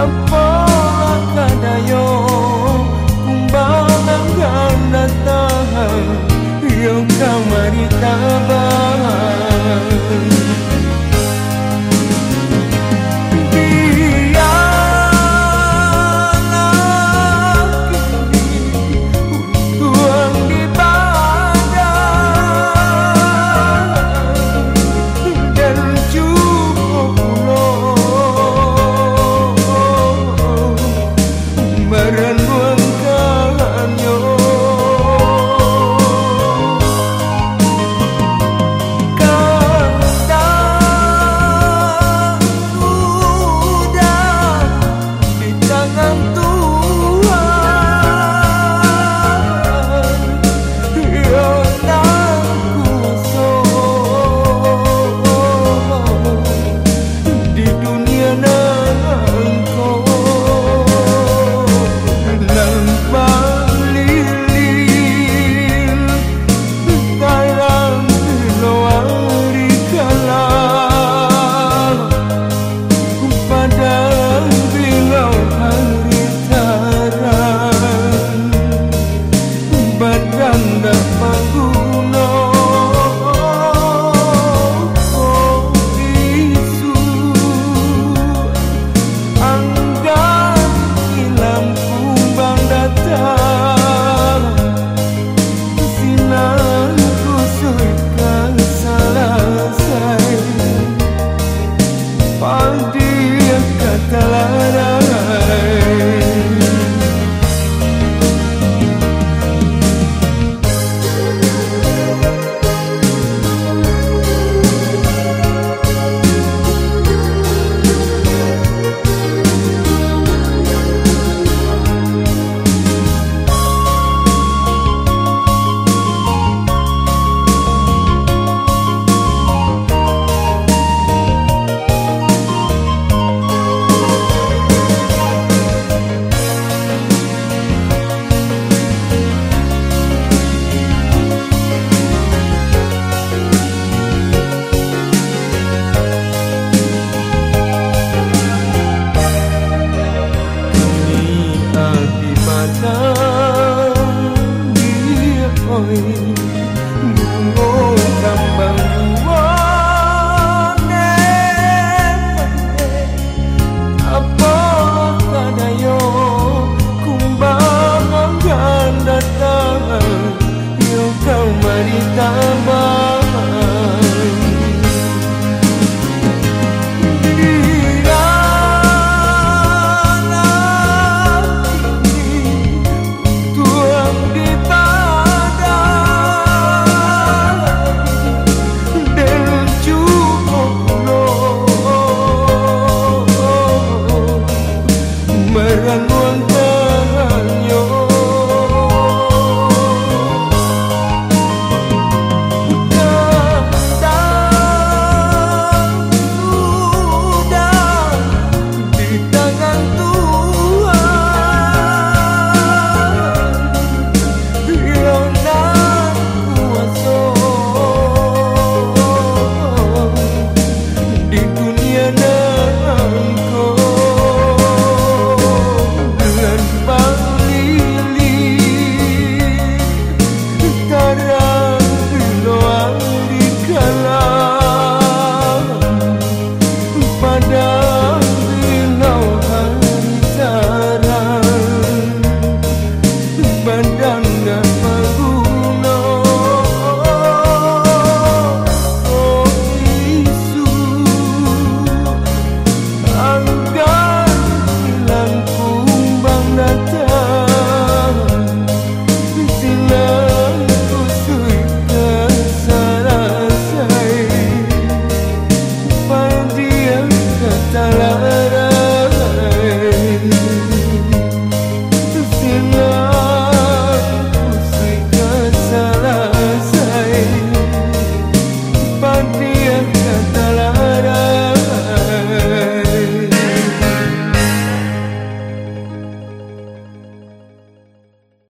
Salah